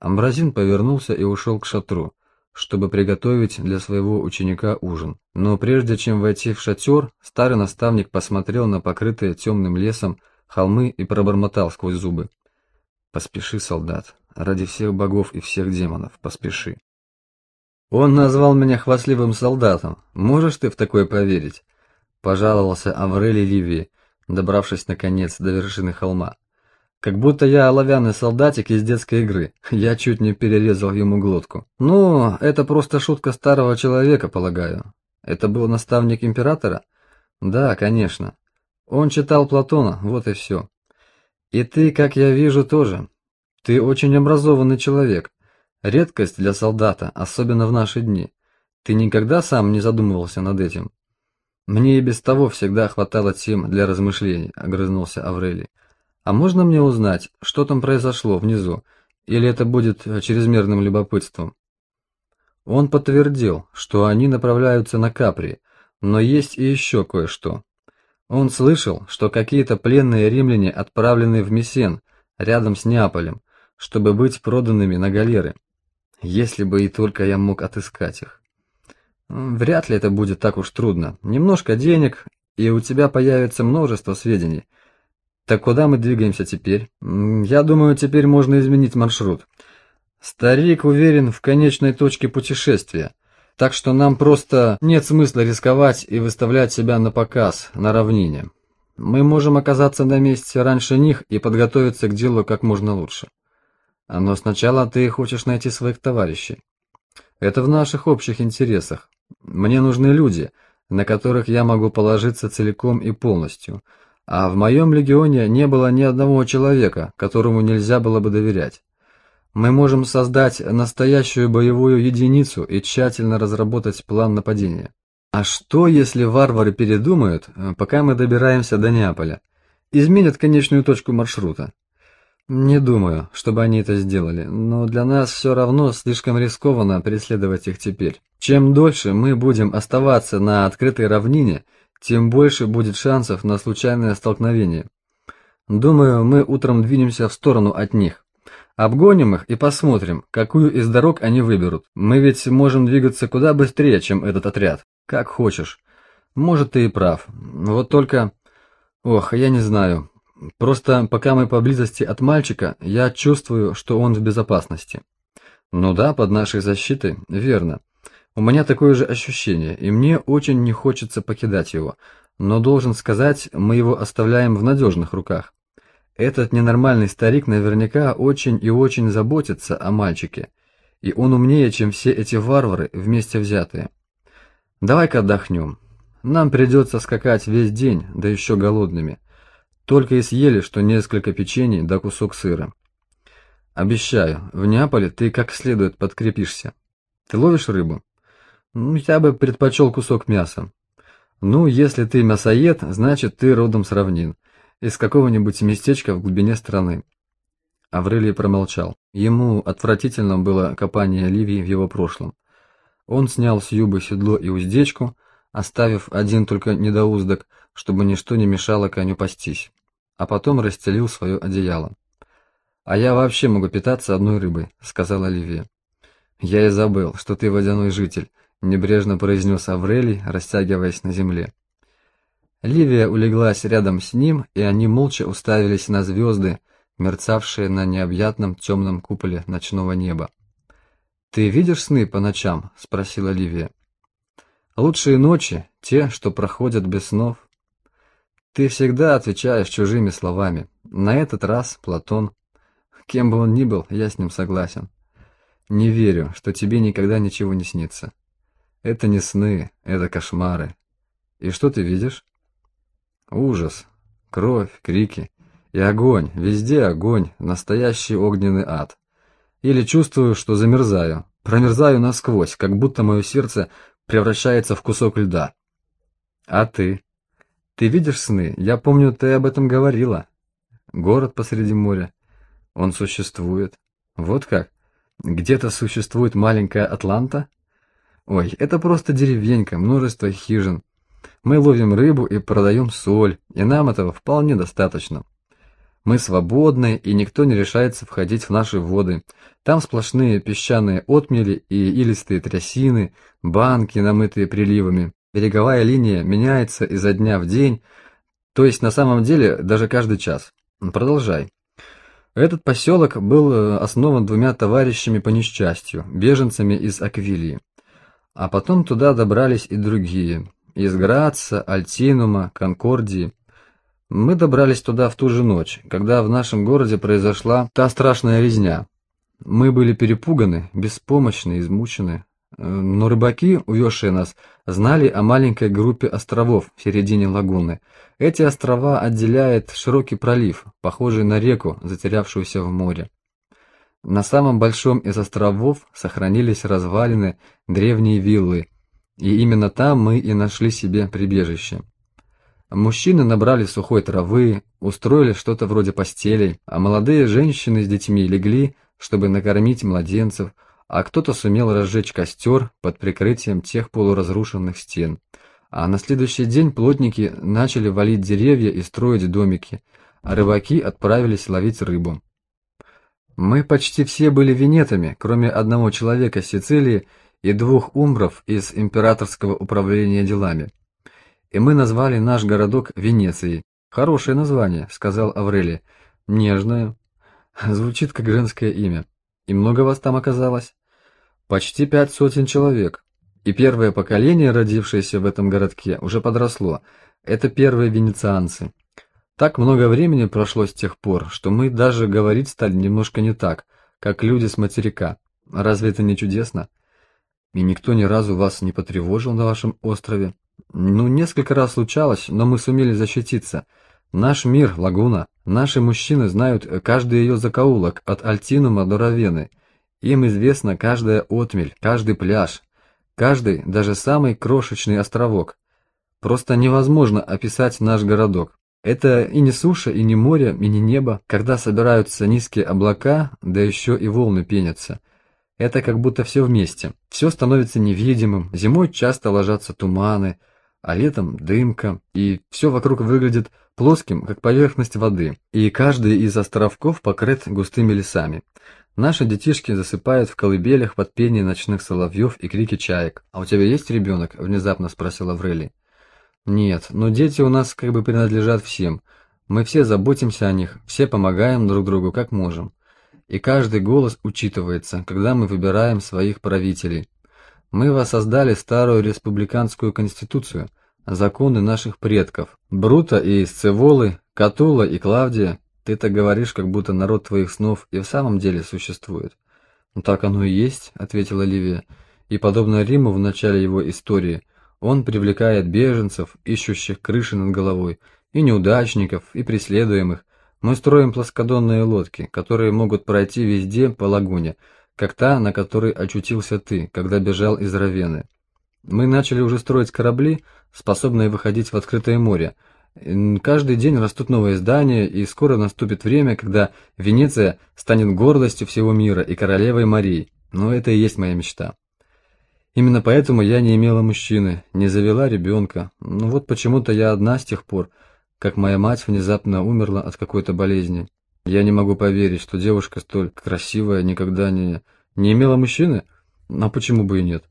Амбразин повернулся и ушел к шатру, чтобы приготовить для своего ученика ужин. Но прежде чем войти в шатер, старый наставник посмотрел на покрытые темным лесом холмы и пробормотал сквозь зубы. «Поспеши, солдат, ради всех богов и всех демонов, поспеши». «Он назвал меня хвастливым солдатом. Можешь ты в такое поверить?» — пожаловался Аврелий Ливии, добравшись наконец до вершины холма. Как будто я оловянный солдатик из детской игры. Я чуть не перерезал ему глотку. Ну, это просто шутка старого человека, полагаю. Это был наставник императора? Да, конечно. Он читал Платона, вот и все. И ты, как я вижу, тоже. Ты очень образованный человек. Редкость для солдата, особенно в наши дни. Ты никогда сам не задумывался над этим? Мне и без того всегда хватало тем для размышлений, огрызнулся Аврелий. А можно мне узнать, что там произошло внизу, или это будет чрезмерным любопытством? Он подтвердил, что они направляются на Капри, но есть и еще кое-что. Он слышал, что какие-то пленные римляне отправлены в Мессен, рядом с Неаполем, чтобы быть проданными на галеры. Если бы и только я мог отыскать их. Вряд ли это будет так уж трудно. Немножко денег, и у тебя появится множество сведений, так куда мы двигаемся теперь? Я думаю, теперь можно изменить маршрут. Старик уверен в конечной точке путешествия, так что нам просто нет смысла рисковать и выставлять себя на показ на равнине. Мы можем оказаться на месте раньше них и подготовиться к делу как можно лучше. Но сначала ты хочешь найти своих товарищей. Это в наших общих интересах. Мне нужны люди, на которых я могу положиться целиком и полностью – а в моем легионе не было ни одного человека, которому нельзя было бы доверять. Мы можем создать настоящую боевую единицу и тщательно разработать план нападения. А что, если варвары передумают, э, пока мы добираемся до Неаполя? Изменят конечную точку маршрута? Не думаю, чтобы они это сделали, но для нас все равно слишком рискованно преследовать их теперь. Чем дольше мы будем оставаться на открытой равнине, тем больше будет шансов на случайное столкновение. Думаю, мы утром двинемся в сторону от них. Обгоним их и посмотрим, какую из дорог они выберут. Мы ведь можем двигаться куда быстрее, чем этот отряд. Как хочешь. Может, ты и прав. Вот только... Ох, я не знаю. Просто пока мы поблизости от мальчика, я чувствую, что он в безопасности. Ну да, под нашей защитой, верно. У меня такое же ощущение, и мне очень не хочется покидать его, но должен сказать, мы его оставляем в надежных руках. Этот ненормальный старик наверняка очень и очень заботится о мальчике, и он умнее, чем все эти варвары вместе взятые. Давай-ка отдохнем. Нам придется скакать весь день, да еще голодными. Только и съели, что несколько печений да кусок сыра. Обещаю, в Неаполе ты как следует подкрепишься. Ты ловишь рыбу? Ну, я бы предпочел кусок мяса. Ну, если ты мясоед, значит, ты родом с равнин, из какого-нибудь местечка в глубине страны. Аврелий промолчал. Ему отвратительно было копание Ливии в его прошлом. Он снял с юбы седло и уздечку, оставив один только недоуздок, чтобы ничто не мешало коню пастись, а потом расстелил свое одеяло. «А я вообще могу питаться одной рыбой», — сказала Ливия. «Я и забыл, что ты водяной житель, небрежно произнес Аврелий, растягиваясь на земле. Ливия улеглась рядом с ним, и они молча уставились на звезды, мерцавшие на необъятном темном куполе ночного неба. «Ты видишь сны по ночам?» — спросила Ливия. «Лучшие ночи — те, что проходят без снов». «Ты всегда отвечаешь чужими словами. На этот раз Платон. Кем бы он ни был, я с ним согласен. Не верю, что тебе никогда ничего не снится. Это не сны, это кошмары. И что ты видишь? Ужас, кровь, крики и огонь, везде огонь, настоящий огненный ад. Или чувствую, что замерзаю, промерзаю насквозь, как будто мое сердце превращается в кусок льда. А ты? Ты видишь сны? Я помню, ты об этом говорила. Город посреди моря. Он существует. Вот как? Где-то существует маленькая Атланта? Ой, это просто деревенька, множество хижин. Мы ловим рыбу и продаем соль, и нам этого вполне достаточно. Мы свободны, и никто не решается входить в наши воды. Там сплошные песчаные отмели и илистые трясины, банки, намытые приливами. Береговая линия меняется изо дня в день, то есть на самом деле даже каждый час. Продолжай. Этот поселок был э, основан двумя товарищами по несчастью, беженцами из Аквилии. А потом туда добрались и другие, из Граца, Альтинума, Конкордии. Мы добрались туда в ту же ночь, когда в нашем городе произошла та страшная резня. Мы были перепуганы, беспомощны, измучены. Но рыбаки, увезшие нас, знали о маленькой группе островов в середине лагуны. Эти острова отделяет широкий пролив, похожий на реку, затерявшуюся в море. На самом большом из островов сохранились развалины, древние виллы, и именно там мы и нашли себе прибежище. Мужчины набрали сухой травы, устроили что-то вроде постелей, а молодые женщины с детьми легли, чтобы накормить младенцев, а кто-то сумел разжечь костер под прикрытием тех полуразрушенных стен. А на следующий день плотники начали валить деревья и строить домики, а рыбаки отправились ловить рыбу. Мы почти все были венетами, кроме одного человека с Сицилии и двух умбров из императорского управления делами и мы назвали наш городок Венецией. Хорошее название, сказал Аврелий. Нежное. Звучит как женское имя. И много вас там оказалось? Почти пять сотен человек. И первое поколение, родившееся в этом городке, уже подросло. Это первые венецианцы. Так много времени прошло с тех пор, что мы даже говорить стали немножко не так, как люди с материка. Разве это не чудесно? И никто ни разу вас не потревожил на вашем острове? Ну, несколько раз случалось, но мы сумели защититься. Наш мир, лагуна. Наши мужчины знают каждый ее закоулок, от Альтинума до Равены. Им известна каждая отмель, каждый пляж, каждый, даже самый крошечный островок. Просто невозможно описать наш городок. Это и не суша, и не море, и не небо, когда собираются низкие облака, да еще и волны пенятся. Это как будто все вместе. Все становится невидимым, зимой часто ложатся туманы, а летом дымка, и все вокруг выглядит плоским, как поверхность воды, и каждый из островков покрыт густыми лесами. Наши детишки засыпают в колыбелях под пение ночных соловьев и крики чаек. «А у тебя есть ребенок?» – внезапно спросил Аврелий. «Нет, но дети у нас как бы принадлежат всем. Мы все заботимся о них, все помогаем друг другу как можем. И каждый голос учитывается, когда мы выбираем своих правителей. Мы воссоздали старую республиканскую конституцию, законы наших предков. Брута и Сцеволы, Катула и Клавдия. Ты так говоришь, как будто народ твоих снов и в самом деле существует. Ну так оно и есть, ответила Ливия. И подобно Риму в начале его истории, он привлекает беженцев, ищущих крыши над головой, и неудачников, и преследуемых. Мы строим плоскодонные лодки, которые могут пройти везде по лагуне, как та, на которой очутился ты, когда бежал из Равены. Мы начали уже строить корабли, способные выходить в открытое море. Каждый день растут новые здания, и скоро наступит время, когда Венеция станет гордостью всего мира и королевой Марии. Но это и есть моя мечта. Именно поэтому я не имела мужчины, не завела ребенка. Ну вот почему-то я одна с тех пор, как моя мать внезапно умерла от какой-то болезни. Я не могу поверить, что девушка столь красивая никогда не... Не имела мужчины? А почему бы и нет?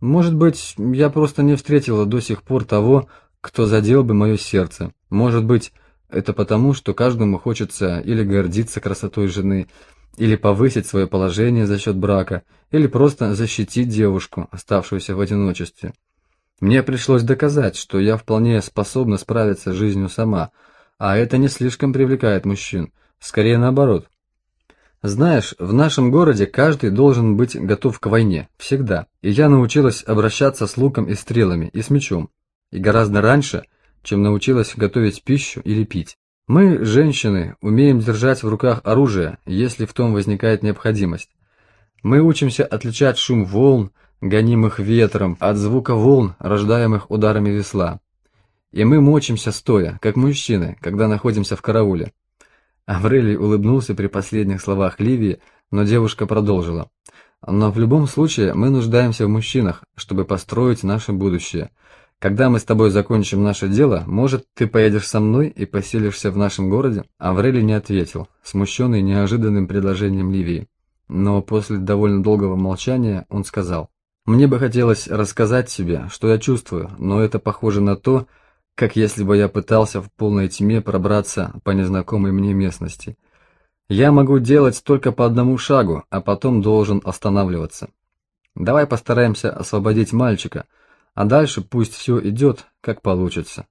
Может быть, я просто не встретила до сих пор того, кто задел бы мое сердце. Может быть, это потому, что каждому хочется или гордиться красотой жены, или повысить свое положение за счет брака, или просто защитить девушку, оставшуюся в одиночестве. Мне пришлось доказать, что я вполне способна справиться с жизнью сама, а это не слишком привлекает мужчин. Скорее наоборот. Знаешь, в нашем городе каждый должен быть готов к войне, всегда. И я научилась обращаться с луком и стрелами, и с мечом. И гораздо раньше, чем научилась готовить пищу или пить. Мы, женщины, умеем держать в руках оружие, если в том возникает необходимость. Мы учимся отличать шум волн, гонимых ветром, от звука волн, рождаемых ударами весла. И мы мочимся стоя, как мужчины, когда находимся в карауле. Аврелий улыбнулся при последних словах Ливии, но девушка продолжила. «Но в любом случае мы нуждаемся в мужчинах, чтобы построить наше будущее. Когда мы с тобой закончим наше дело, может, ты поедешь со мной и поселишься в нашем городе?» Аврелий не ответил, смущенный неожиданным предложением Ливии. Но после довольно долгого молчания он сказал, «Мне бы хотелось рассказать тебе, что я чувствую, но это похоже на то, как если бы я пытался в полной тьме пробраться по незнакомой мне местности. Я могу делать только по одному шагу, а потом должен останавливаться. Давай постараемся освободить мальчика, а дальше пусть все идет, как получится».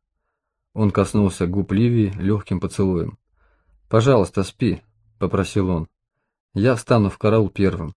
Он коснулся губ Ливии легким поцелуем. «Пожалуйста, спи», — попросил он. «Я встану в караул первым».